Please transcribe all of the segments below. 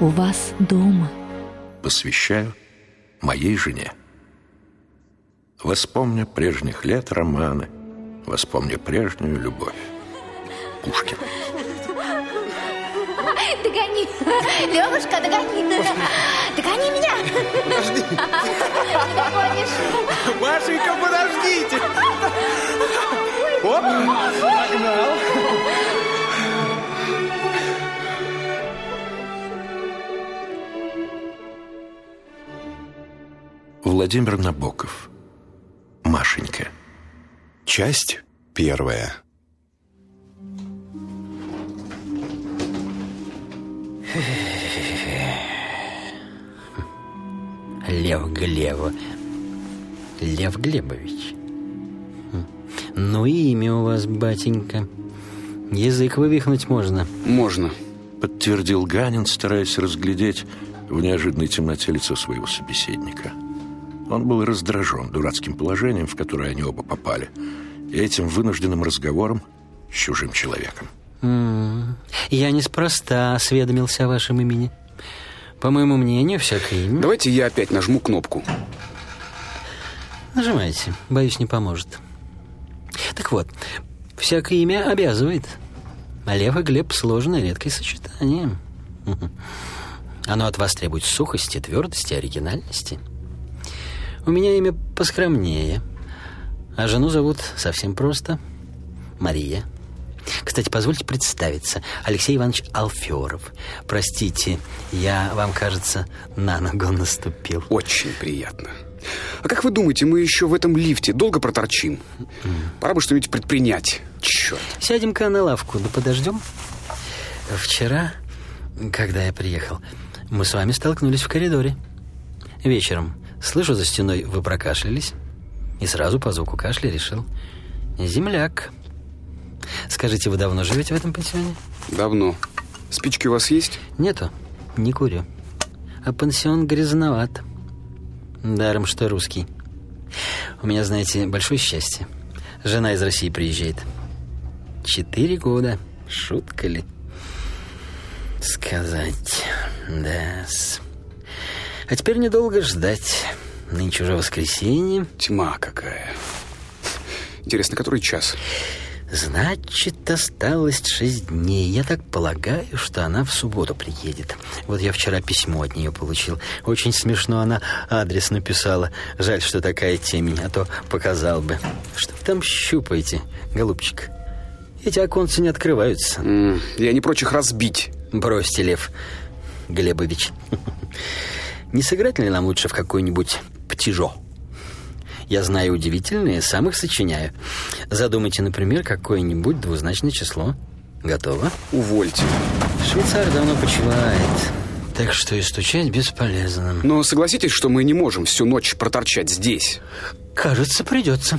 у вас дома. Посвящаю моей жене. Воспомню прежних лет романы, воспомню прежнюю любовь. Пушкин. Догони. Левушка, догони. Догони меня. Подожди. Не догонишь. Машенька, подождите. Оп, погнал. Владимир Набоков. Машенька. Часть первая. Лев Глебов. Лев Глебович. Ну и имя у вас, батенька. Язык вывихнуть можно. Можно. Подтвердил Ганин, стараясь разглядеть в неожиданной темноте лицо своего собеседника. Он был раздражен дурацким положением, в которое они оба попали, и этим вынужденным разговором с чужим человеком. М, Я неспроста осведомился о вашем имени. По моему мнению, всякое имя. Давайте я опять нажму кнопку. Нажимайте. Боюсь, не поможет. Так вот, всякое имя обязывает. А Лев и Глеб сложное, редкое сочетание. Оно от вас требует сухости, твердости, оригинальности. У меня имя поскромнее. А жену зовут совсем просто Мария. Кстати, позвольте представиться. Алексей Иванович Алферов. Простите, я, вам кажется, на ногу наступил. Очень приятно. А как вы думаете, мы еще в этом лифте долго проторчим? Пора бы что-нибудь предпринять. Черт. Сядем-ка на лавку, да подождем. Вчера, когда я приехал, мы с вами столкнулись в коридоре. Вечером, слышу за стеной, вы прокашлялись. И сразу по звуку кашля решил. Земляк. Скажите, вы давно живете в этом пансионе? Давно. Спички у вас есть? Нету, не курю. А пансион грязноват. Даром, что русский. У меня, знаете, большое счастье. Жена из России приезжает. Четыре года. Шутка ли? Сказать. да -с. А теперь недолго ждать. Нынче уже воскресенье. Тьма какая. Интересно, который час? Значит, осталось шесть дней. Я так полагаю, что она в субботу приедет. Вот я вчера письмо от нее получил. Очень смешно она адрес написала. Жаль, что такая темень, а то показал бы. Что вы там щупаете, голубчик? Эти оконцы не открываются. М, Я не прочь их разбить. Бросьте, Лев Глебович. Не сыграть ли нам лучше в какой-нибудь птижо? Я знаю удивительные, сам их сочиняю. Задумайте, например, какое-нибудь двузначное число. Готово? Увольте. Швейцар давно почивает, так что и стучать бесполезно. Но согласитесь, что мы не можем всю ночь проторчать здесь. Кажется, придется.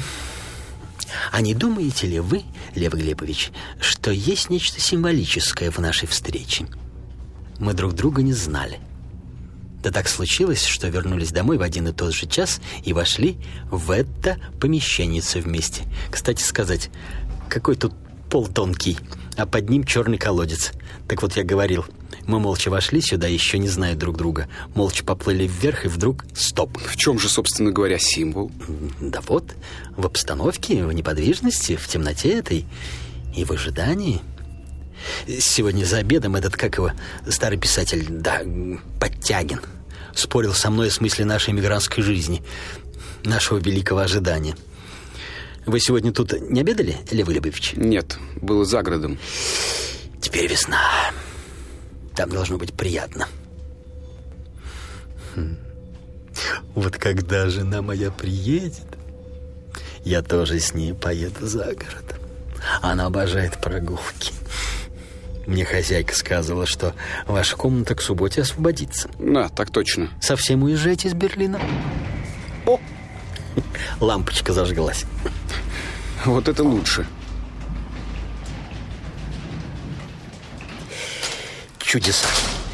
А не думаете ли вы, Лев Глебович, что есть нечто символическое в нашей встрече? Мы друг друга не знали. Да так случилось, что вернулись домой в один и тот же час и вошли в это помещение вместе. Кстати сказать, какой тут пол тонкий, а под ним черный колодец. Так вот я говорил, мы молча вошли сюда, еще не зная друг друга. Молча поплыли вверх, и вдруг стоп. В чем же, собственно говоря, символ? Да вот, в обстановке, в неподвижности, в темноте этой и в ожидании. Сегодня за обедом этот, как его, старый писатель, да, Подтягин, спорил со мной о смысле нашей мигрантской жизни, нашего великого ожидания. Вы сегодня тут не обедали, Лев Лебович? Нет, было за городом. Теперь весна. Там должно быть приятно. Хм. Вот когда жена моя приедет, я тоже с ней поеду за город. Она обожает прогулки. Мне хозяйка сказала, что ваша комната к субботе освободится. Да, так точно. Совсем уезжаете из Берлина? О! Лампочка зажглась. Вот это лучше. Чудеса.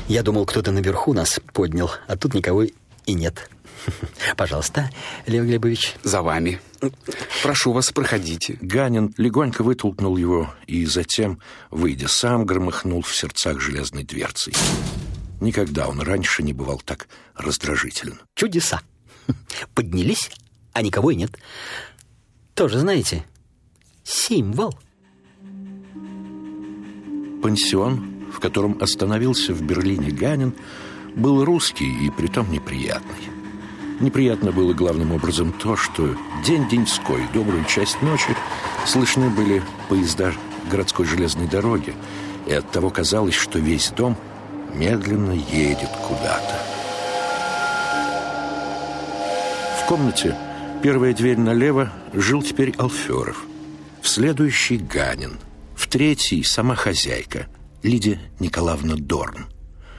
Я думал, кто-то наверху нас поднял, а тут никого и нет. Пожалуйста, Лев Глебович. За вами. Прошу вас, проходите. Ганин легонько вытолкнул его и затем, выйдя сам, громыхнул в сердцах железной дверцей. Никогда он раньше не бывал так раздражителен. Чудеса. Поднялись, а никого и нет. Тоже, знаете, символ. Пансион, в котором остановился в Берлине Ганин, был русский и притом неприятный. Неприятно было главным образом то, что день-деньской, добрую часть ночи слышны были поезда городской железной дороги, и оттого казалось, что весь дом медленно едет куда-то. В комнате, первая дверь налево, жил теперь Алферов. В следующий Ганин. В третий сама хозяйка, Лидия Николаевна Дорн.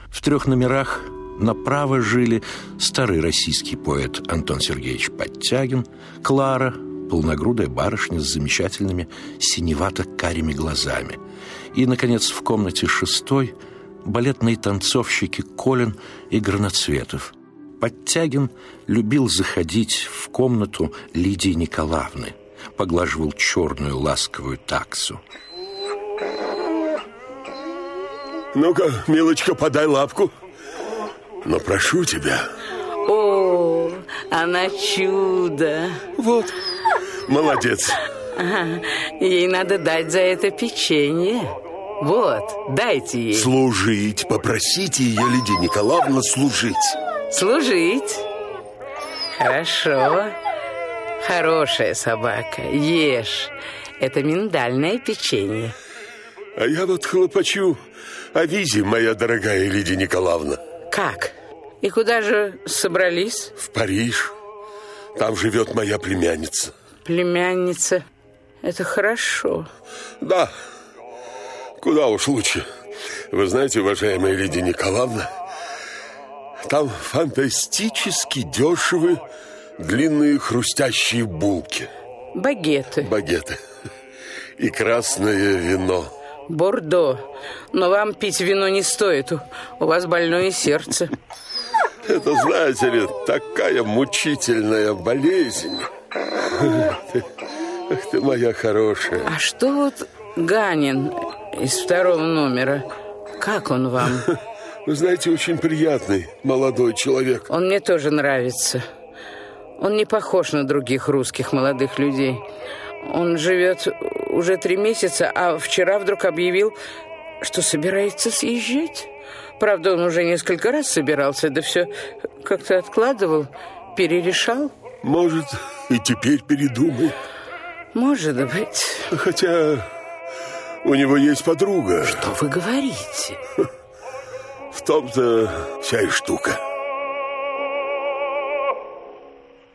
В трех номерах направо жили старый российский поэт Антон Сергеевич Подтягин, Клара, полногрудая барышня с замечательными синевато-карими глазами. И, наконец, в комнате шестой балетные танцовщики Колин и Граноцветов. Подтягин любил заходить в комнату Лидии Николаевны, поглаживал черную ласковую таксу. Ну-ка, милочка, подай лапку. Но прошу тебя. О, она чудо. Вот, молодец. Ага, ей надо дать за это печенье. Вот, дайте ей. Служить, попросите ее, Лидия Николаевна, служить. Служить. Хорошо. Хорошая собака. Ешь. Это миндальное печенье. А я вот хлопочу о визе, моя дорогая Лидия Николаевна. Как? И куда же собрались? В Париж. Там живет моя племянница. Племянница. Это хорошо. Да. Куда уж лучше. Вы знаете, уважаемая Лидия Николаевна, там фантастически дешевые длинные хрустящие булки. Багеты. Багеты. И красное вино. Бордо. Но вам пить вино не стоит. У вас больное сердце. Это, знаете ли, такая мучительная болезнь. Ах ты моя хорошая. А что вот Ганин из второго номера? Как он вам? Вы знаете, очень приятный молодой человек. Он мне тоже нравится. Он не похож на других русских молодых людей. Он живет уже три месяца, а вчера вдруг объявил, что собирается съезжать. Правда, он уже несколько раз собирался, да все как-то откладывал, перерешал. Может, и теперь передумал. Может быть. Хотя у него есть подруга. Что вы говорите? В том-то вся и штука.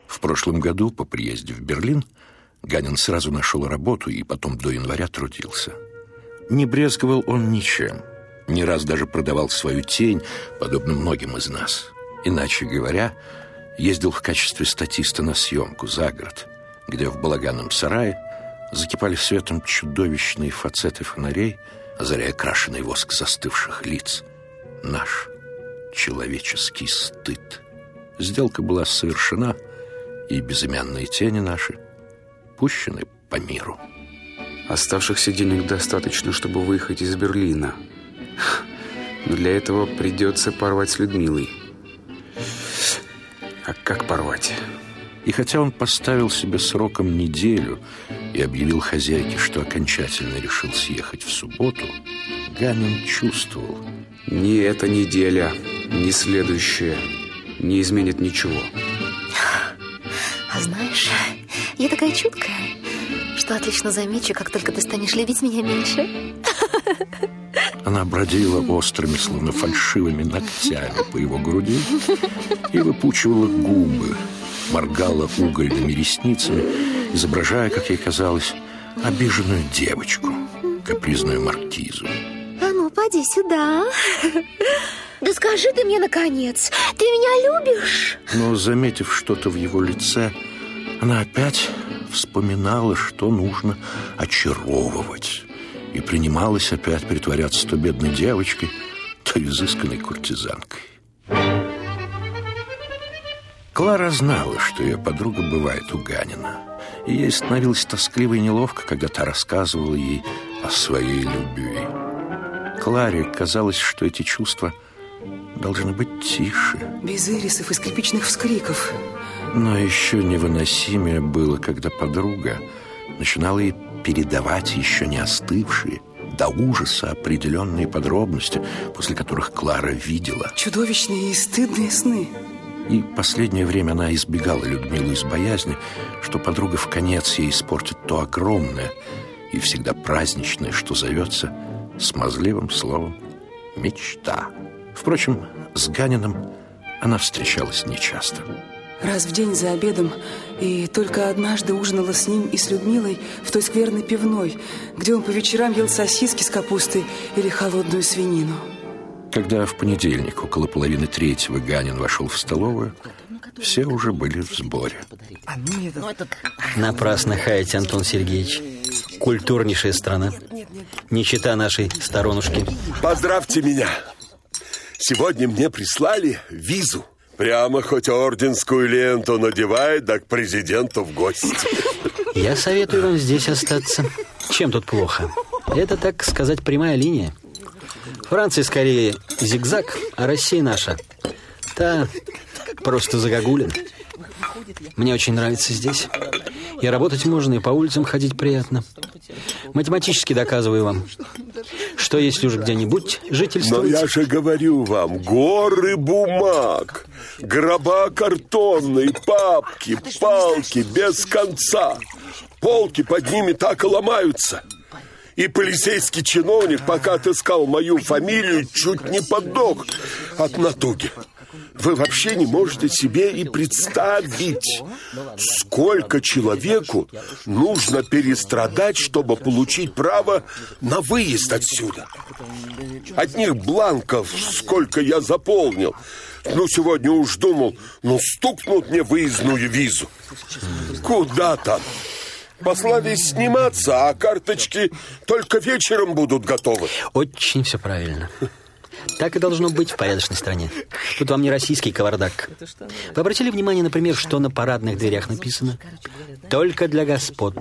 В прошлом году по приезде в Берлин Ганин сразу нашел работу и потом до января трудился. Не брезговал он ничем. Не раз даже продавал свою тень, подобно многим из нас. Иначе говоря, ездил в качестве статиста на съемку за город, где в балаганном сарае закипали светом чудовищные фацеты фонарей, озаряя крашеный воск застывших лиц. Наш человеческий стыд. Сделка была совершена, и безымянные тени наши пущены по миру. Оставшихся денег достаточно, чтобы выехать из Берлина. Но для этого придется порвать с Людмилой. А как порвать? И хотя он поставил себе сроком неделю и объявил хозяйке, что окончательно решил съехать в субботу, Ганин чувствовал. Ни эта неделя, ни следующая не изменит ничего. А знаешь, я такая чуткая, что отлично замечу, как только ты станешь любить меня меньше. Она бродила острыми, словно фальшивыми ногтями по его груди и выпучивала губы, моргала угольными ресницами, изображая, как ей казалось, обиженную девочку, капризную маркизу. А ну, поди сюда. Да скажи ты мне, наконец, ты меня любишь? Но, заметив что-то в его лице, она опять вспоминала, что нужно очаровывать, и принималась опять притворяться то бедной девочкой, то изысканной куртизанкой. Клара знала, что ее подруга бывает у Ганина, и ей становилось тоскливо и неловко, когда та рассказывала ей о своей любви. Кларе казалось, что эти чувства должно быть тише. Без ирисов и скрипичных вскриков. Но еще невыносимее было, когда подруга начинала ей передавать еще не остывшие, до ужаса определенные подробности, после которых Клара видела. Чудовищные и стыдные сны. И последнее время она избегала Людмилу из боязни, что подруга в конец ей испортит то огромное и всегда праздничное, что зовется смазливым словом «мечта». Впрочем, с Ганиным она встречалась нечасто. Раз в день за обедом, и только однажды ужинала с ним и с Людмилой в той скверной пивной, где он по вечерам ел сосиски с капустой или холодную свинину. Когда в понедельник около половины третьего Ганин вошел в столовую, все уже были в сборе. Напрасно хаете, Антон Сергеевич. Культурнейшая страна. Не чита нашей сторонушки. Поздравьте меня. Сегодня мне прислали визу. Прямо хоть орденскую ленту надевает, да к президенту в гости. Я советую вам здесь остаться. Чем тут плохо? Это, так сказать, прямая линия. Франция скорее зигзаг, а Россия наша. Та просто загогулин. Мне очень нравится здесь. И работать можно, и по улицам ходить приятно. Математически доказываю вам, что если уж где-нибудь Но жительствовать... я же говорю вам, горы бумаг, гроба картонные, папки, палки без конца. Полки под ними так и ломаются. И полицейский чиновник, пока отыскал мою фамилию, чуть не подох от натуги. Вы вообще не можете себе и представить, сколько человеку нужно перестрадать, чтобы получить право на выезд отсюда. Одних бланков, сколько я заполнил. Ну, сегодня уж думал, ну, стукнут мне выездную визу. Куда там? Послали сниматься, а карточки только вечером будут готовы. Очень все правильно. Так и должно быть в порядочной стране. Тут вам не российский кавардак. Вы обратили внимание, например, что на парадных дверях написано? Только для господ.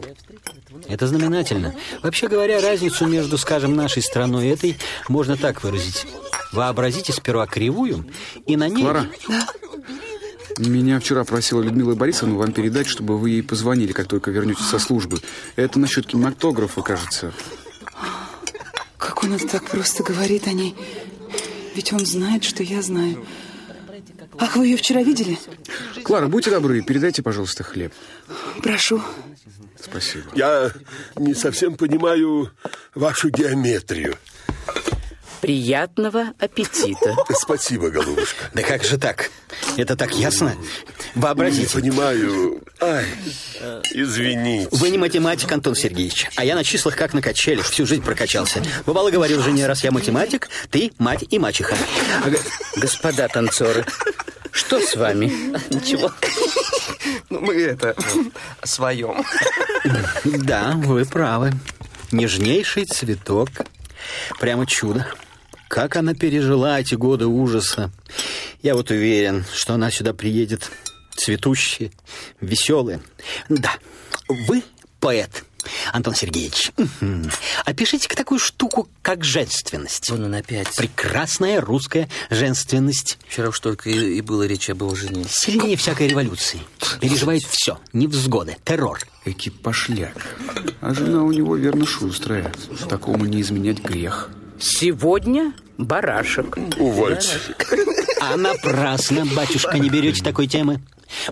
Это знаменательно. Вообще говоря, разницу между, скажем, нашей страной и этой можно так выразить. Вообразите сперва кривую, и на ней... Клара? Меня вчера просила Людмила Борисовна вам передать, чтобы вы ей позвонили, как только вернетесь со службы. Это насчет кинематографа, кажется. Как он это так просто говорит о ней. Ведь он знает, что я знаю. Ах, вы ее вчера видели? Клара, будьте добры, передайте, пожалуйста, хлеб. Прошу. Спасибо. Я не совсем понимаю вашу геометрию. Приятного аппетита. Спасибо, голубушка. Да как же так? Это так ясно? Не Вообразите. понимаю. Ай, извините. Вы не математик, Антон Сергеевич, а я на числах как на качелях, всю жизнь прокачался. Бывало, говорил жене, раз я математик, ты мать и мачеха. Господа танцоры, что с вами? Ничего. Ну, мы это, о своем. Да, вы правы. Нежнейший цветок. Прямо чудо. Как она пережила эти годы ужаса. Я вот уверен, что она сюда приедет цветущая, веселая. Да, вы поэт, Антон Сергеевич. Опишите-ка такую штуку, как женственность. Вон он опять. Прекрасная русская женственность. Вчера уж только и, и было речи об его жене. Сильнее всякой революции. Переживает все. Невзгоды, террор. Эки пошляк. А жена у него верно шустрая. Такому не изменять грех. Сегодня барашек. Увольте. А напрасно, батюшка, не берете такой темы.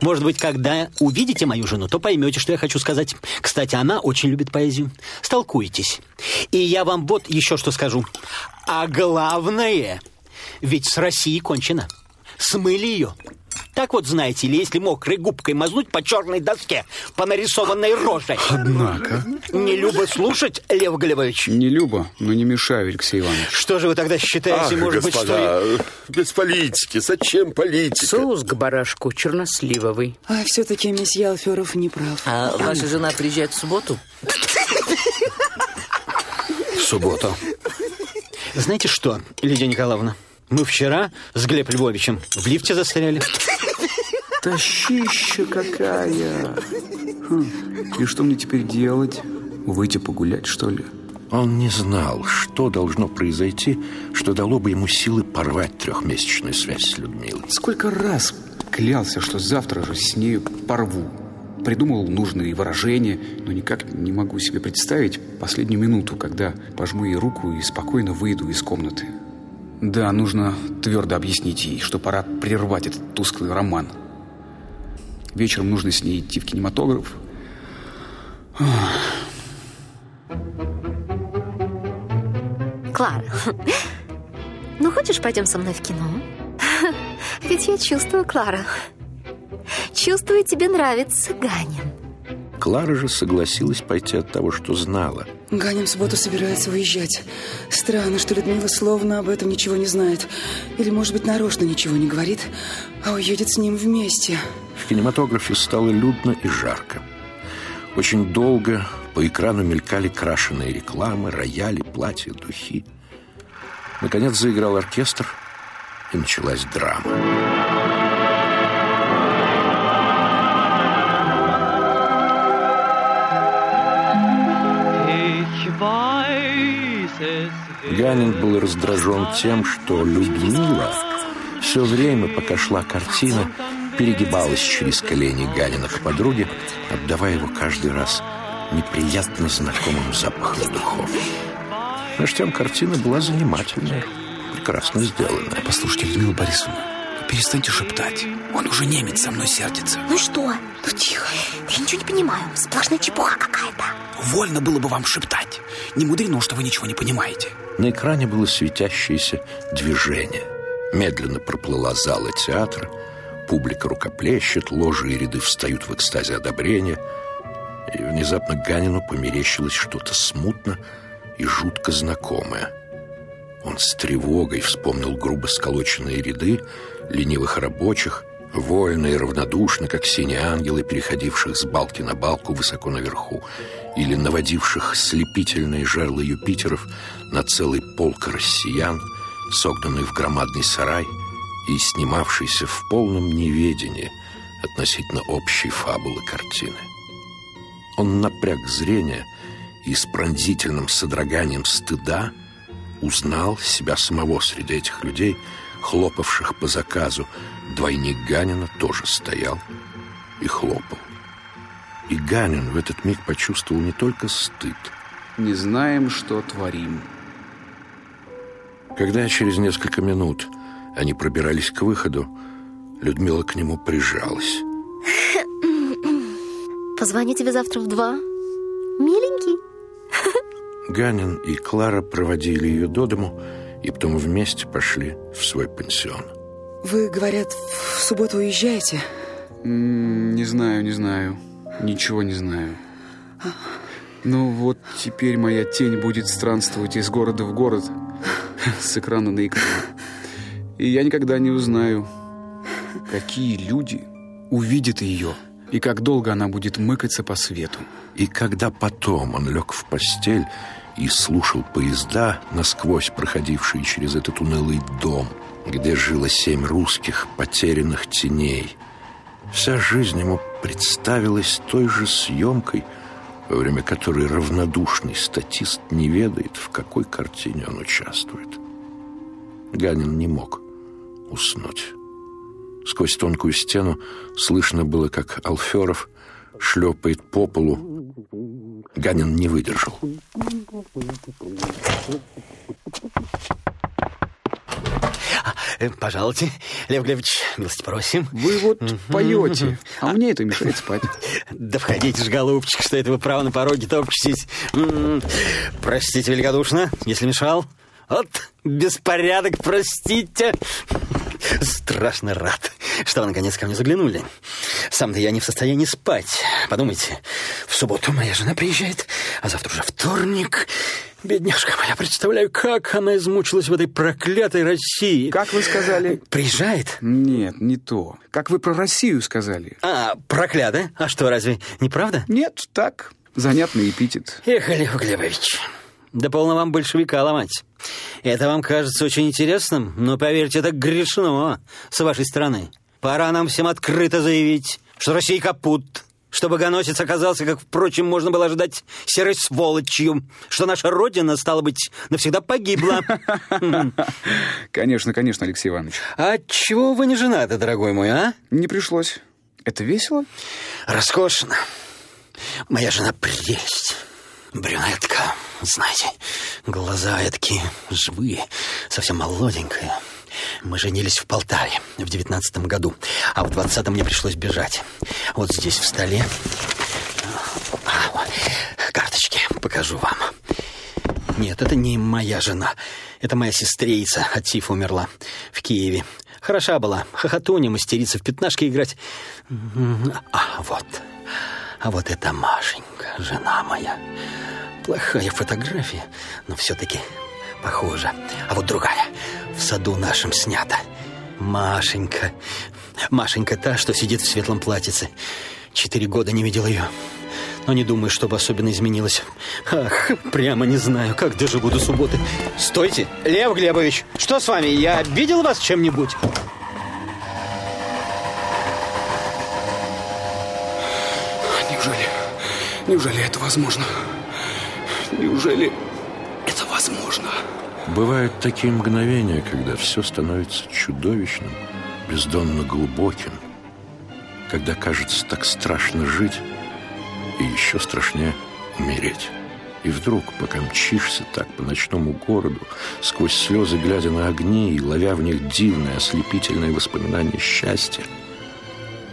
Может быть, когда увидите мою жену, то поймете, что я хочу сказать. Кстати, она очень любит поэзию. Столкуетесь. И я вам вот еще что скажу. А главное, ведь с Россией кончено. Смыли ее. Так вот, знаете ли, если мокрой губкой мазнуть по черной доске, по нарисованной роже. Однако. Не любо слушать, Лев Глебович. Не Люба, но не мешаю, Алексей Иванович. Что же вы тогда считаете, Ах, может быть, что... господа, без политики. Зачем политика? Соус к барашку черносливовый. А все-таки месье Алферов не прав. А ваша жена приезжает в субботу? В субботу. Знаете что, Лидия Николаевна? Мы вчера с Глеб Львовичем в лифте застряли. Тащища какая! Хм, И что мне теперь делать? Выйти погулять, что ли? Он не знал, что должно произойти, что дало бы ему силы порвать трехмесячную связь с Людмилой. Сколько раз клялся, что завтра же с нею порву. Придумал нужные выражения, но никак не могу себе представить последнюю минуту, когда пожму ей руку и спокойно выйду из комнаты. Да, нужно твердо объяснить ей, что пора прервать этот тусклый роман. Вечером нужно с ней идти в кинематограф. Клара, ну хочешь пойдем со мной в кино? Ведь я чувствую, Клара. Чувствую, тебе нравится Ганин. Клара же согласилась пойти от того, что знала. Ганин в субботу собирается уезжать. Странно, что Людмила словно об этом ничего не знает. Или, может быть, нарочно ничего не говорит, а уедет с ним вместе. В кинематографе стало людно и жарко. Очень долго по экрану мелькали крашеные рекламы, рояли, платья, духи. Наконец заиграл оркестр, и началась драма. Ганин был раздражен тем, что Людмила все время, пока шла картина, перегибалась через колени Ганина к подруге, отдавая его каждый раз неприятно знакомым запахом духов. Между тем картина была занимательная, прекрасно сделанная. Послушайте, Людмила Борисовна, перестаньте шептать. Он уже немец со мной сердится. Ну что? Ну тихо. Я ничего не понимаю. Сплошная чепуха какая-то. Вольно было бы вам шептать. Не мудрено, что вы ничего не понимаете. На экране было светящееся движение. Медленно проплыла зала театра. Публика рукоплещет, ложи и ряды встают в экстазе одобрения. И внезапно Ганину померещилось что-то смутно и жутко знакомое. Он с тревогой вспомнил грубо сколоченные ряды ленивых рабочих, вольно и равнодушно, как синие ангелы, переходивших с балки на балку высоко наверху, или наводивших слепительные жерлы Юпитеров на целый полк россиян, согнанный в громадный сарай и снимавшийся в полном неведении относительно общей фабулы картины. Он напряг зрение и с пронзительным содроганием стыда узнал себя самого среди этих людей, хлопавших по заказу. Двойник Ганина тоже стоял и хлопал. И Ганин в этот миг почувствовал не только стыд. Не знаем, что творим. Когда через несколько минут они пробирались к выходу, Людмила к нему прижалась. Позвоню тебе завтра в два. Миленький. Ганин и Клара проводили ее до дому и потом вместе пошли в свой пансион. Вы, говорят, в субботу уезжаете? Не знаю, не знаю. Ничего не знаю. Ну вот теперь моя тень будет странствовать из города в город с экрана на экран. И я никогда не узнаю, какие люди увидят ее и как долго она будет мыкаться по свету. И когда потом он лег в постель и слушал поезда, насквозь проходившие через этот унылый дом, где жило семь русских потерянных теней, вся жизнь ему представилась той же съемкой, во время которой равнодушный статист не ведает, в какой картине он участвует. Ганин не мог уснуть. Сквозь тонкую стену слышно было, как Алферов шлепает по полу. Ганин не выдержал. Э, Пожалуйте, Лев Глебович, милости просим. Вы вот поете, а мне это мешает спать. Да входите ж, голубчик, что это вы право на пороге топчетесь. М, Простите великодушно, если мешал. Вот, беспорядок, простите. Страшно рад, что вы наконец ко мне заглянули. Сам-то я не в состоянии спать. Подумайте, в субботу моя жена приезжает, а завтра уже вторник. Бедняжка моя, представляю, как она измучилась в этой проклятой России. Как вы сказали? Приезжает? Нет, не то. Как вы про Россию сказали? А, проклятая? А что, разве не правда? Нет, так. Занятный эпитет. Эх, Лев Глебович, да полно вам большевика ломать. Это вам кажется очень интересным, но, поверьте, это грешно с вашей стороны. Пора нам всем открыто заявить, что Россия капут. Что богоносец оказался, как, впрочем, можно было ожидать, серой сволочью. Что наша Родина, стала быть, навсегда погибла. Конечно, конечно, Алексей Иванович. А чего вы не женаты, дорогой мой, а? Не пришлось. Это весело? Роскошно. Моя жена прелесть. Брюнетка, знаете, глаза такие живые, совсем молоденькая. Мы женились в Полтаве в девятнадцатом году, а в двадцатом мне пришлось бежать. Вот здесь в столе а, карточки покажу вам. Нет, это не моя жена. Это моя сестрица от тифа умерла в Киеве. Хороша была, хохотуня, мастерица в пятнашке играть. А вот, а вот это Машенька, жена моя. Плохая фотография, но все-таки похожа. А вот другая, в саду нашем снята. Машенька. Машенька та, что сидит в светлом платьице. Четыре года не видел ее. Но не думаю, чтобы особенно изменилось. Ах, прямо не знаю, как доживу до субботы. Стойте, Лев Глебович, что с вами? Я обидел вас чем-нибудь? Неужели это возможно? Неужели это возможно? Бывают такие мгновения, когда все становится чудовищным, бездонно глубоким, когда кажется так страшно жить и еще страшнее умереть. И вдруг, пока мчишься так по ночному городу, сквозь слезы глядя на огни и ловя в них дивное, ослепительное воспоминание счастья,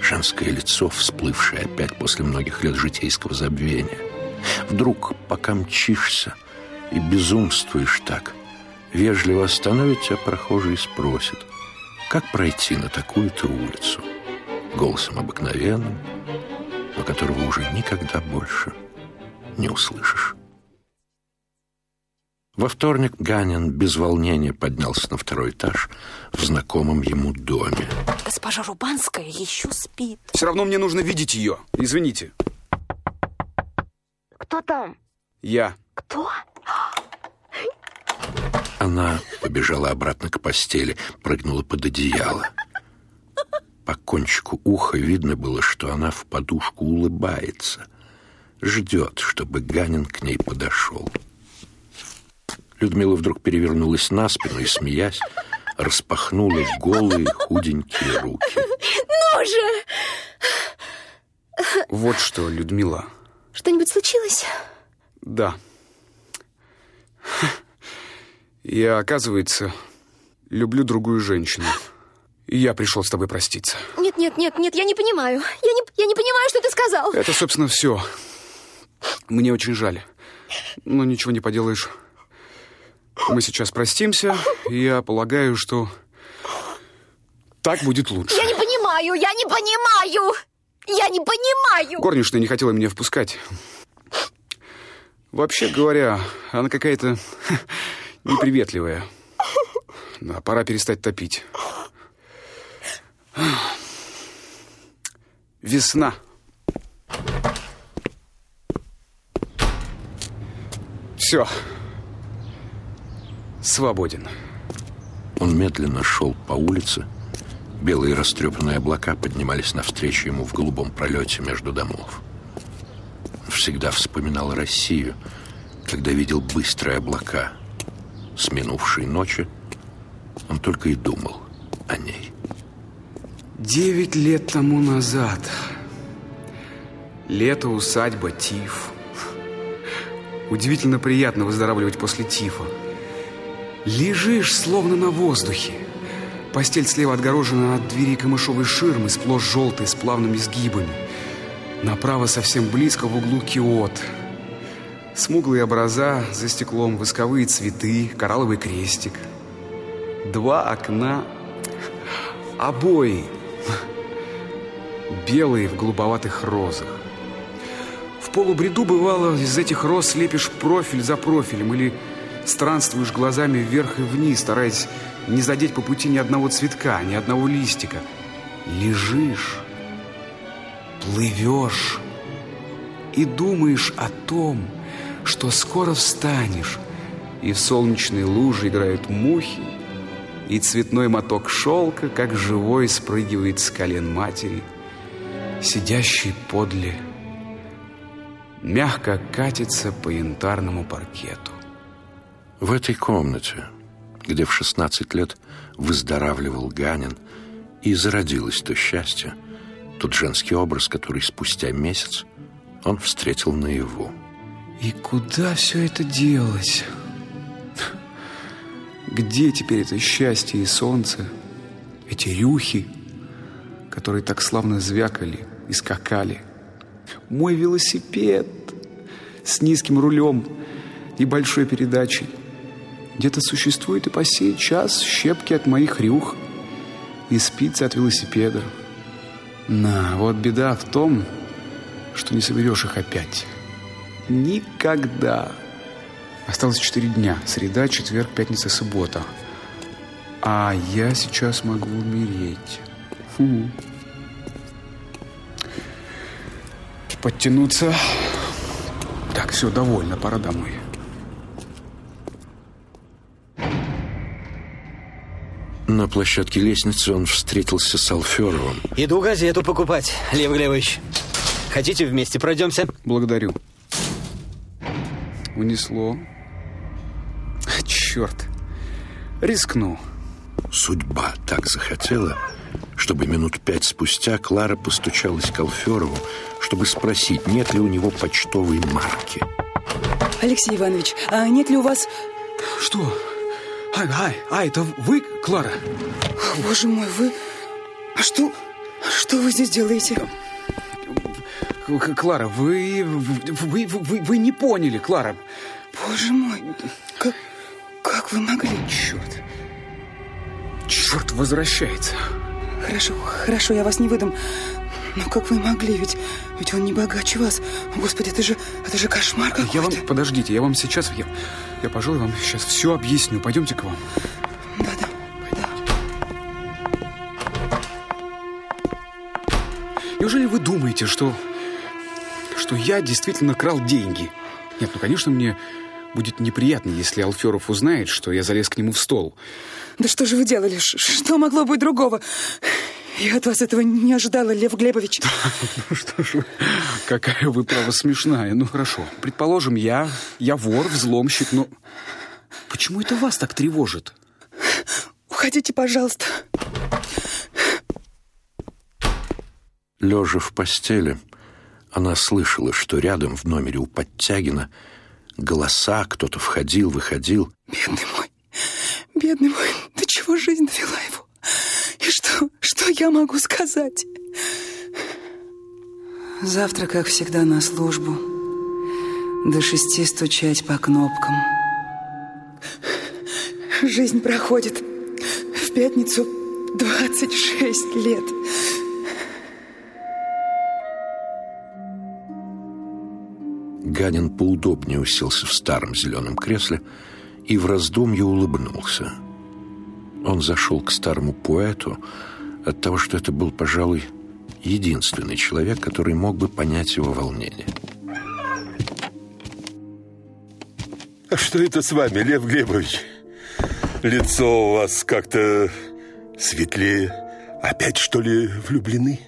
женское лицо, всплывшее опять после многих лет житейского забвения, вдруг, пока мчишься и безумствуешь так, вежливо остановит тебя прохожий и спросит, как пройти на такую-то улицу, голосом обыкновенным, но которого уже никогда больше не услышишь. Во вторник Ганин без волнения поднялся на второй этаж в знакомом ему доме. Госпожа Рубанская еще спит. Все равно мне нужно видеть ее. Извините. Кто там? Я. Кто? Она побежала обратно к постели, прыгнула под одеяло. По кончику уха видно было, что она в подушку улыбается. Ждет, чтобы Ганин к ней подошел. Людмила вдруг перевернулась на спину и, смеясь, распахнула голые худенькие руки. Ну же! Вот что, Людмила. Что-нибудь случилось? Да. Я, оказывается, люблю другую женщину. И я пришел с тобой проститься. Нет, нет, нет, нет, я не понимаю. Я не, я не понимаю, что ты сказал. Это, собственно, все. Мне очень жаль. Но ничего не поделаешь. Мы сейчас простимся, и я полагаю, что так будет лучше. Я не понимаю, я не понимаю. Я не понимаю. Горничная не хотела меня впускать. Вообще говоря, она какая-то неприветливая. Да, пора перестать топить. Весна. Все. Свободен. Он медленно шел по улице. Белые растрепанные облака поднимались навстречу ему в голубом пролете между домов. Всегда вспоминал Россию, когда видел быстрые облака. С минувшей ночи он только и думал о ней. Девять лет тому назад. Лето, усадьба, тиф. Удивительно приятно выздоравливать после тифа. Лежишь, словно на воздухе. Постель слева отгорожена от двери камышовой ширмы, сплошь желтой, с плавными сгибами. Направо совсем близко в углу киот. Смуглые образа, за стеклом восковые цветы, коралловый крестик. Два окна, обои, белые в голубоватых розах. В полубреду бывало, из этих роз слепишь профиль за профилем или странствуешь глазами вверх и вниз, стараясь не задеть по пути ни одного цветка, ни одного листика. Лежишь, плывешь и думаешь о том, что скоро встанешь, и в солнечной луже играют мухи, и цветной моток шелка, как живой, спрыгивает с колен матери, сидящей подле мягко катится по янтарному паркету. В этой комнате, где в 16 лет выздоравливал Ганин, и зародилось то счастье, тот женский образ, который спустя месяц он встретил наяву. И куда все это делось? Где теперь это счастье и солнце? Эти рюхи, которые так славно звякали и скакали. Мой велосипед с низким рулем и большой передачей. Где-то существует и по сей час щепки от моих рюх и спицы от велосипеда. На, вот беда в том, что не соберешь их опять. Никогда. Осталось четыре дня. Среда, четверг, пятница, суббота. А я сейчас могу умереть. Фу. Подтянуться. Так, все, довольно, пора домой. На площадке лестницы он встретился с Алферовым. Иду газету покупать, Лев Глебович. Хотите вместе пройдемся? Благодарю. Унесло. Черт. Рискну. Судьба так захотела, чтобы минут пять спустя Клара постучалась к Алферову, чтобы спросить, нет ли у него почтовой марки. Алексей Иванович, а нет ли у вас... Что? Ай, ай, ай, это вы, Клара? Боже мой, вы... А что... Что вы здесь делаете? Клара, вы, вы, вы, вы, вы не поняли, Клара. Боже мой, как, как вы могли? Черт. Черт возвращается. Хорошо, хорошо, я вас не выдам. Но как вы могли? Ведь, ведь он не богаче вас. Господи, это же, это же кошмар какой-то. Я вам, подождите, я вам сейчас, я, я, пожалуй, вам сейчас все объясню. Пойдемте к вам. Да-да, да. Неужели вы думаете, что, что я действительно крал деньги? Нет, ну, конечно, мне будет неприятно, если Алферов узнает, что я залез к нему в стол. Да что же вы делали? Ш- Что могло быть другого? Я от вас этого не ожидала, Лев Глебович. Ну что ж, вы, какая вы, право, смешная. Ну, хорошо. Предположим, я, я вор, взломщик, но... Почему это вас так тревожит? Уходите, пожалуйста. Лежа в постели, она слышала, что рядом в номере у Подтягина голоса, кто-то входил, выходил. Бедный мой, бедный мой, до чего жизнь довела его? И что, что я могу сказать? Завтра, как всегда, на службу. До шести стучать по кнопкам. Жизнь проходит. В пятницу 26 лет. Ганин поудобнее уселся в старом зеленом кресле и в раздумье улыбнулся. Он зашел к старому поэту от того, что это был, пожалуй, единственный человек, который мог бы понять его волнение. А что это с вами, Лев Глебович? Лицо у вас как-то светлее. Опять, что ли, влюблены?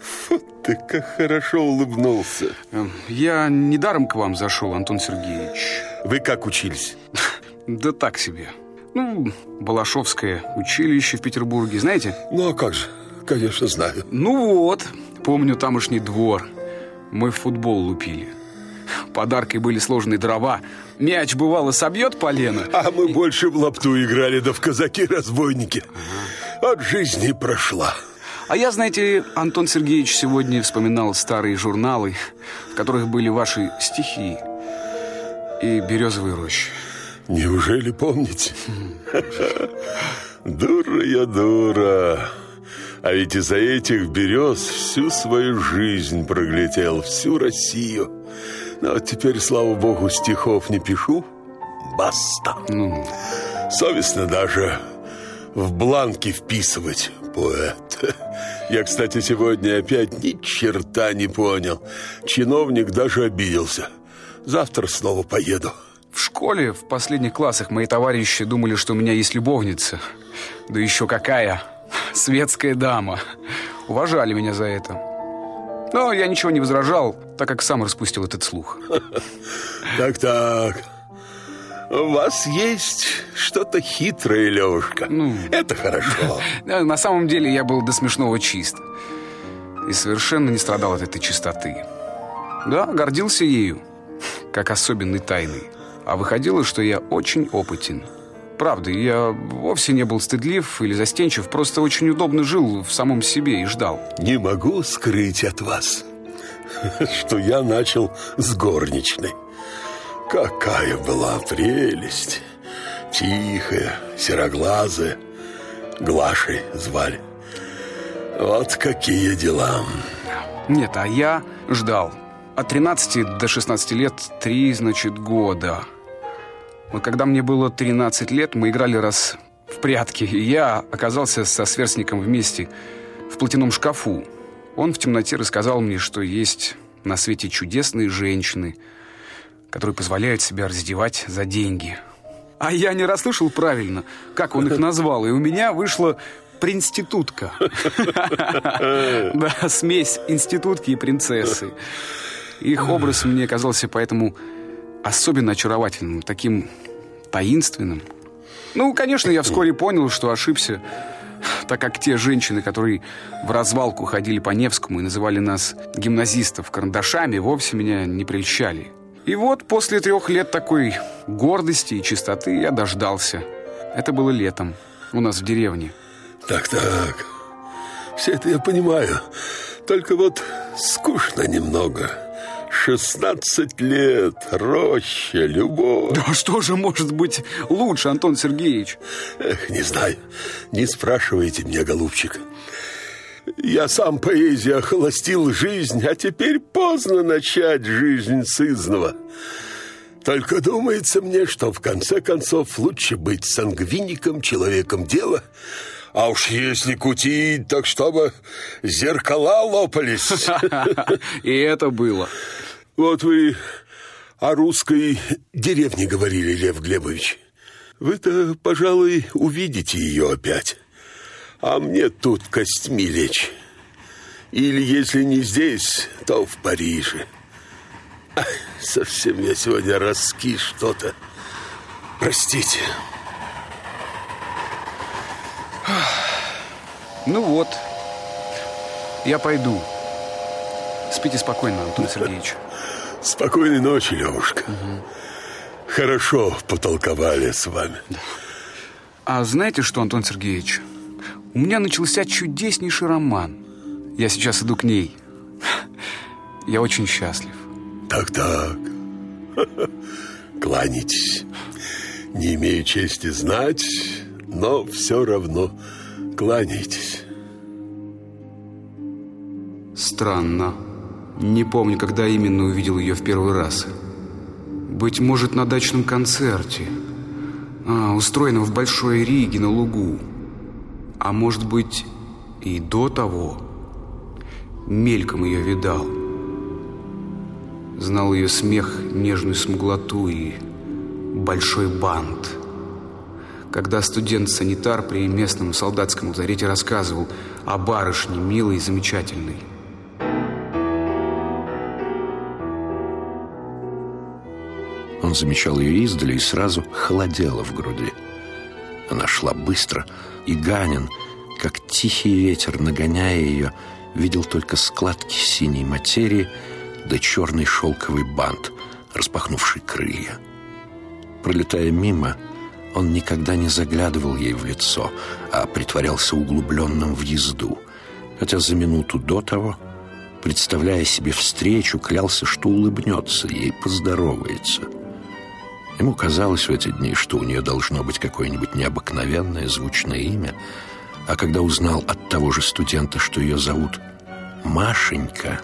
Фу ты, как хорошо улыбнулся. Эм, Я недаром к вам зашел, Антон Сергеевич. Вы как учились? Да так себе. Ну, Балашовское училище в Петербурге, знаете? Ну, а как же? Конечно, знаю. Ну вот, помню тамошний двор. Мы в футбол лупили. Подаркой были сложные дрова. Мяч, бывало, собьет полено. А мы больше в лапту играли, да в казаки-разбойники. От жизни прошла. А я, знаете, Антон Сергеевич сегодня вспоминал старые журналы, в которых были ваши стихи и березовые рощи. Неужели помните? Дура я дура. А ведь из-за этих берез всю свою жизнь проглядел, всю Россию. Но вот теперь, слава богу, стихов не пишу. Баста. Ну, Совестно даже в бланки вписывать, поэт. Я, кстати, сегодня опять ни черта не понял. Чиновник даже обиделся. Завтра снова поеду. В школе в последних классах мои товарищи думали, что у меня есть любовница. Да еще какая! Светская дама. Уважали меня за это. Но я ничего не возражал, так как сам распустил этот слух. Так-так. У вас есть что-то хитрое, Левушка. Ну. Это хорошо. На самом деле я был до смешного чист. И совершенно не страдал от этой чистоты. Да, гордился ею, как особенной тайной. А выходило, что я очень опытен. Правда, я вовсе не был стыдлив или застенчив, просто очень удобно жил в самом себе и ждал. Не могу скрыть от вас, что я начал с горничной. Какая была прелесть! Тихая, сероглазая. Глашей звали. Вот какие дела. Нет, а я ждал. От 13 до 16 лет три, значит, года. Вот когда мне было 13 лет, мы играли раз в прятки, и я оказался со сверстником вместе в платяном шкафу. Он в темноте рассказал мне, что есть на свете чудесные женщины, которые позволяют себя раздевать за деньги. А я не расслышал правильно, как он их назвал, и у меня вышла принститутка. Да, смесь институтки и принцессы. Их образ мне казался поэтому особенно очаровательным, таким таинственным. Ну, конечно, я вскоре понял, что ошибся, так как те женщины, которые в развалку ходили по Невскому и называли нас гимназистов карандашами, вовсе меня не прельщали. И вот после трех лет такой гордости и чистоты я дождался. Это было летом у нас в деревне. Так-так. Все это я понимаю. Только вот скучно немного. 16 лет, роща, любовь. Да что же может быть лучше, Антон Сергеевич? Эх, не знаю. Не спрашивайте меня, голубчик. Я сам поэзия охолостил жизнь, а теперь поздно начать жизнь сызнова. Только думается мне, что в конце концов лучше быть сангвиником, человеком дела, а уж если кутить, так чтобы зеркала лопались. И это было. Вот вы о русской деревне говорили, Лев Глебович. Вы-то, пожалуй, увидите ее опять. А мне тут костьми лечь. Или, если не здесь, то в Париже. Совсем я сегодня раски что-то. Простите. Ну вот, я пойду. Спите спокойно, Антон Сергеевич. Спокойной ночи, Левушка. Хорошо потолковали с вами. А знаете что, Антон Сергеевич? У меня начался чудеснейший роман. Я сейчас иду к ней. Я очень счастлив. Так-так. Кланяйтесь. Не имею чести знать, но все равно кланяйтесь. Странно. Не помню, когда именно увидел ее в первый раз. Быть может, на дачном концерте. А, устроенном в Большой Риге на лугу. А может быть, и до того. Мельком ее видал. Знал ее смех, нежную смуглоту и большой бант. Когда студент-санитар при местном солдатском лазарете рассказывал о барышне милой и замечательной. Он замечал ее издали и сразу холодело в груди. Она шла быстро, и Ганин, как тихий ветер, нагоняя ее, видел только складки синей материи да черный шелковый бант, распахнувший крылья. Пролетая мимо, он никогда не заглядывал ей в лицо, а притворялся углубленным в езду, хотя за минуту до того, представляя себе встречу, клялся, что улыбнется ей, поздоровается – Ему казалось в эти дни, что у нее должно быть какое-нибудь необыкновенное звучное имя, а когда узнал от того же студента, что ее зовут Машенька,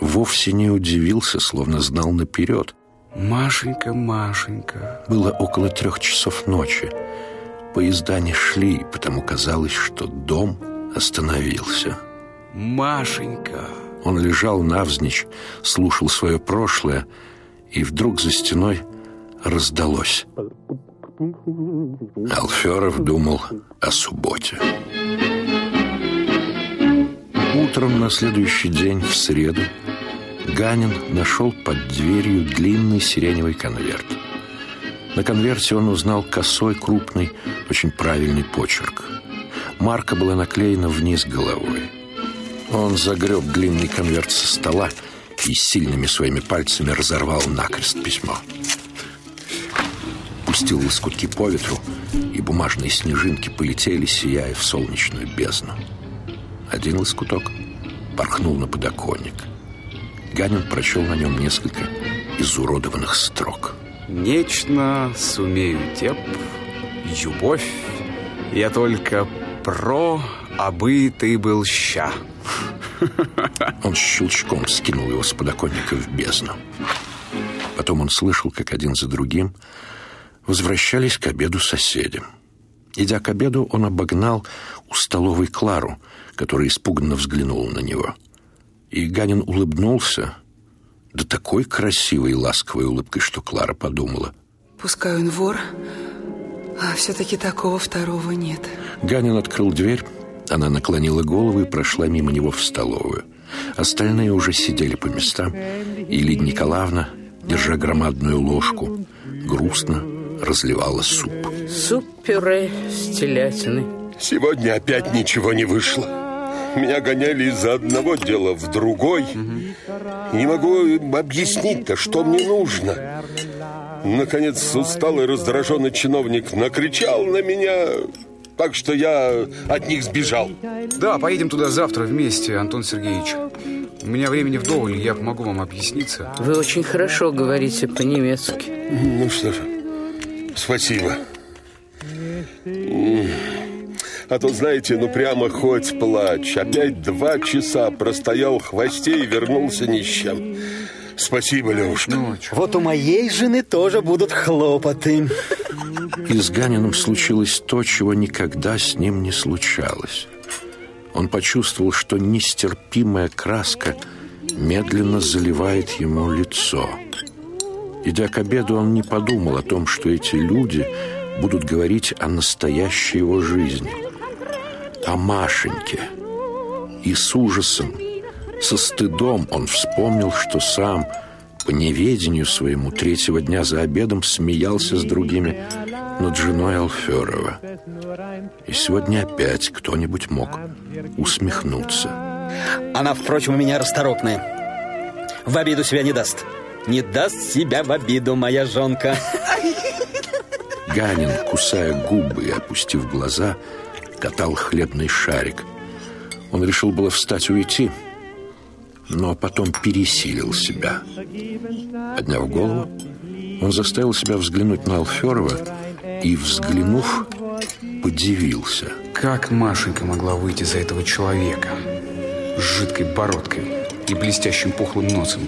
вовсе не удивился, словно знал наперед. Машенька, Машенька. Было около трех часов ночи. Поезда не шли, потому казалось, что дом остановился. Машенька. Он лежал навзничь, слушал свое прошлое, и вдруг за стеной раздалось. Алферов думал о субботе. Утром на следующий день, в среду, Ганин нашел под дверью длинный сиреневый конверт. На конверте он узнал косой, крупный, очень правильный почерк. Марка была наклеена вниз головой. Он загреб длинный конверт со стола и сильными своими пальцами разорвал накрест письмо. Пустил лоскутки по ветру, и бумажные снежинки полетели, сияя в солнечную бездну. Один лоскуток порхнул на подоконник. Ганин прочел на нем несколько изуродованных строк. «Нечно сумею теп, любовь, я только про, абы ты был ща». Он щелчком скинул его с подоконника в бездну. Потом он слышал, как один за другим возвращались к обеду соседям. Идя к обеду, он обогнал у столовой Клару, которая испуганно взглянула на него. И Ганин улыбнулся, да такой красивой и ласковой улыбкой, что Клара подумала. Пускай он вор, а все-таки такого второго нет. Ганин открыл дверь, она наклонила голову и прошла мимо него в столовую. Остальные уже сидели по местам, и Лидия Николаевна, держа громадную ложку, грустно разливала суп. Суп-пюре с телятиной. Сегодня опять ничего не вышло. Меня гоняли из одного дела в другой. Не могу объяснить-то, что мне нужно. Наконец, усталый, раздраженный чиновник накричал на меня, так что я от них сбежал. Да, поедем туда завтра вместе, Антон Сергеевич. У меня времени вдоволь, я помогу вам объясниться. Вы очень хорошо говорите по-немецки. Ну что же, спасибо. А то, знаете, ну прямо хоть плачь. Опять два часа простоял в хвосте и вернулся ни с чем. Спасибо, Левушка. Ну, вот у моей жены тоже будут хлопоты. И с Ганиным случилось то, чего никогда с ним не случалось. Он почувствовал, что нестерпимая краска медленно заливает ему лицо. Идя к обеду, он не подумал о том, что эти люди будут говорить о настоящей его жизни, о Машеньке. И с ужасом, со стыдом он вспомнил, что сам по неведению своему третьего дня за обедом смеялся с другими над женой Алферова. И сегодня опять кто-нибудь мог усмехнуться. Она, впрочем, у меня расторопная. В обиду себя не даст. Не даст себя в обиду, моя жонка. Ганин, кусая губы и опустив глаза, катал хлебный шарик. Он решил было встать уйти, но потом пересилил себя. Подняв голову, он заставил себя взглянуть на Алферова и, взглянув, подивился. Как Машенька могла выйти за этого человека с жидкой бородкой и блестящим пухлым носом?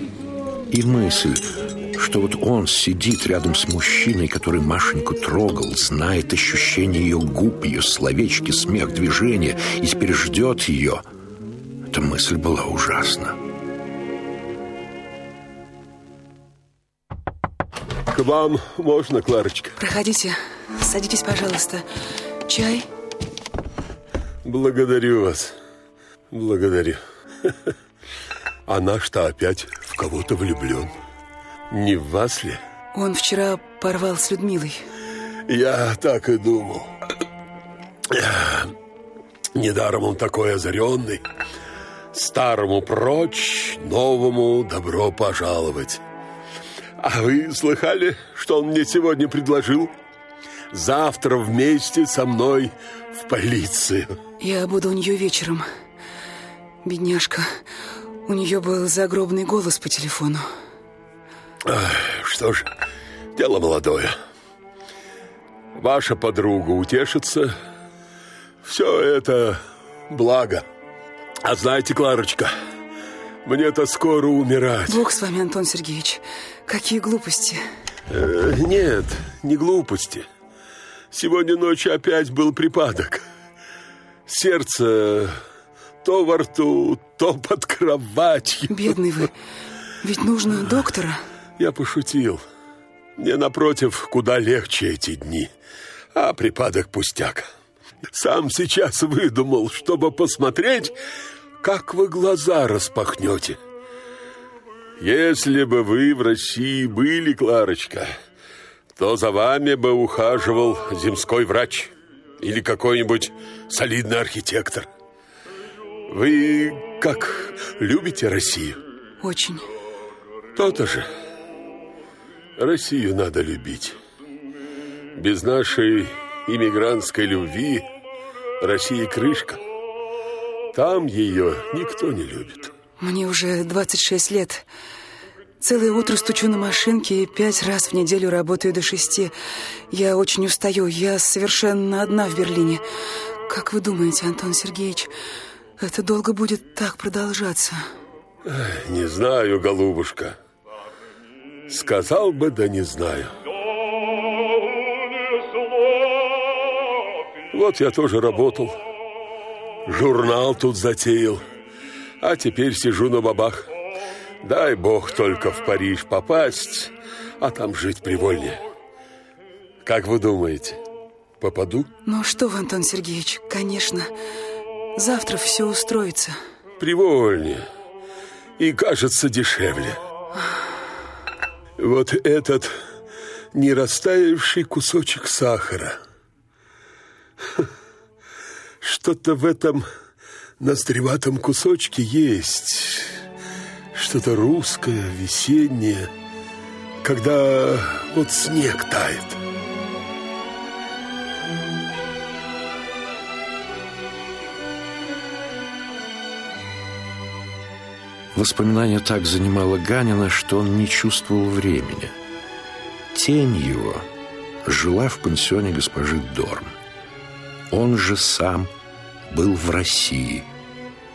И мысль, что вот он сидит рядом с мужчиной, который Машеньку трогал, знает ощущение ее губ, ее словечки, смех, движения, и теперь ждет ее. Эта мысль была ужасна. К вам можно, Кларочка? Проходите, садитесь, пожалуйста. Чай? Благодарю вас. Благодарю. А наш-то опять в кого-то влюблен. Не в вас ли? Он вчера порвал с Людмилой. Я так и думал. Недаром он такой озаренный. Старому прочь, новому добро пожаловать. А вы слыхали, что он мне сегодня предложил? Завтра вместе со мной в полицию. Я буду у нее вечером. Бедняжка, у нее был загробный голос по телефону. Что ж, дело молодое. Ваша подруга утешится. Все это благо. А знаете, Кларочка, мне-то скоро умирать. Бог с вами, Антон Сергеевич. Какие глупости. Э, нет, не глупости. Сегодня ночью опять был припадок. Сердце то во рту, то под кроватью. Бедный вы. Ведь нужно доктора. Я пошутил. Мне, напротив, куда легче эти дни. А припадок пустяк. Сам сейчас выдумал, чтобы посмотреть, как вы глаза распахнете. Если бы вы в России были, Кларочка, то за вами бы ухаживал земской врач или какой-нибудь солидный архитектор. Вы как, любите Россию? Очень. То-то же. Россию надо любить. Без нашей иммигрантской любви Россия крышка. Там ее никто не любит. Мне уже 26 лет. Целое утро стучу на машинке и пять раз в неделю работаю до шести. Я очень устаю. Я совершенно одна в Берлине. Как вы думаете, Антон Сергеевич, это долго будет так продолжаться? Не знаю, голубушка. Сказал бы, да не знаю. Вот я тоже работал. Журнал тут затеял. А теперь сижу на бабах. Дай бог только в Париж попасть, а там жить привольнее. Как вы думаете, попаду? Ну что вы, Антон Сергеевич, конечно. Завтра все устроится. Привольнее. И кажется дешевле. Вот этот не растаявший кусочек сахара. Что-то в этом ноздреватом кусочке есть что-то русское, весеннее, когда вот снег тает. Воспоминание так занимало Ганина, что он не чувствовал времени. Тень его жила в пансионе госпожи Дорн. Он же сам был в России,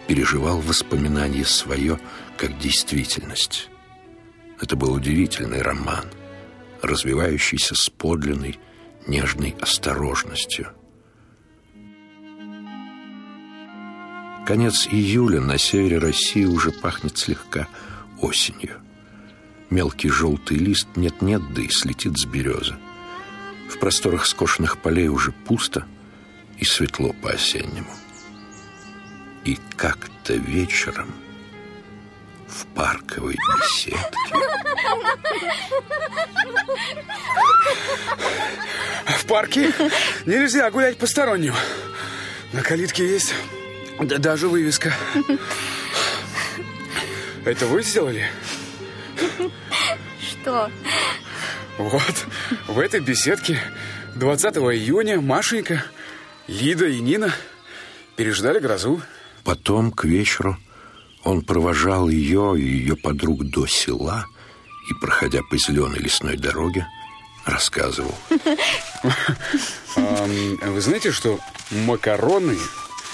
переживал воспоминание свое как действительность. Это был удивительный роман, развивающийся с подлинной, нежной осторожностью. Конец июля на севере России уже пахнет слегка осенью. Мелкий желтый лист нет-нет, да и слетит с березы. В просторах скошенных полей уже пусто и светло по-осеннему. И как-то вечером в парковой беседке. В парке нельзя гулять посторонним. На калитке есть да даже вывеска. Это вы сделали? Что? Вот, в этой беседке 20 июня Машенька, Лида и Нина переждали грозу. Потом, к вечеру, он провожал ее и ее подруг до села и, проходя по зеленой лесной дороге, рассказывал. Вы знаете, что макароны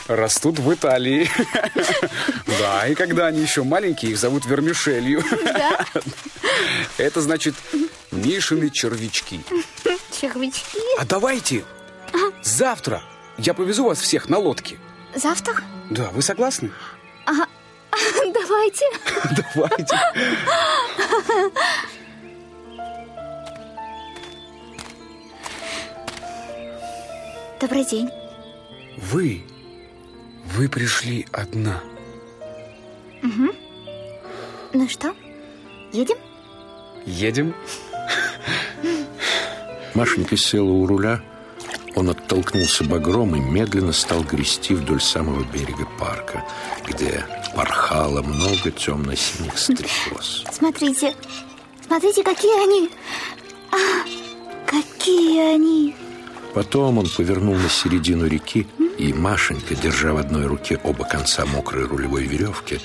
растут в Италии. Да, и когда они еще маленькие, их зовут вермишелью. Это значит Мишины червячки. Червячки? А давайте завтра я повезу вас всех на лодке. Завтра? Да, вы согласны? Ага. Давайте. Давайте. Добрый день. Вы, вы пришли одна. Угу. Ну что, едем? Едем. Машенька села у руля, он оттолкнулся багром и медленно стал грести вдоль самого берега парка, где порхало много темно-синих стрекоз. Смотрите, смотрите, какие они! А, какие они! Потом он повернул на середину реки, и Машенька, держа в одной руке оба конца мокрой рулевой веревки,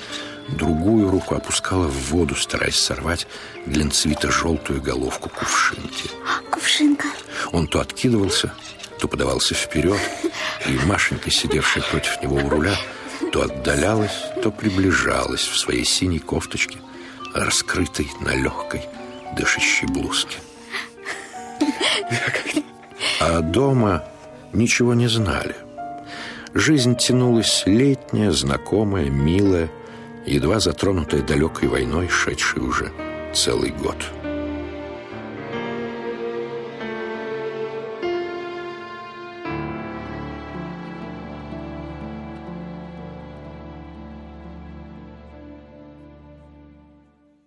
другую руку опускала в воду, стараясь сорвать глинцевито-желтую головку кувшинки. Кувшинка. Он то откидывался, то подавался вперед, и Машенька, сидевшая против него у руля, то отдалялась, то приближалась в своей синей кофточке, раскрытой на легкой дышащей блузке. А дома ничего не знали. Жизнь тянулась летняя, знакомая, милая, едва затронутая далекой войной, шедшей уже целый год.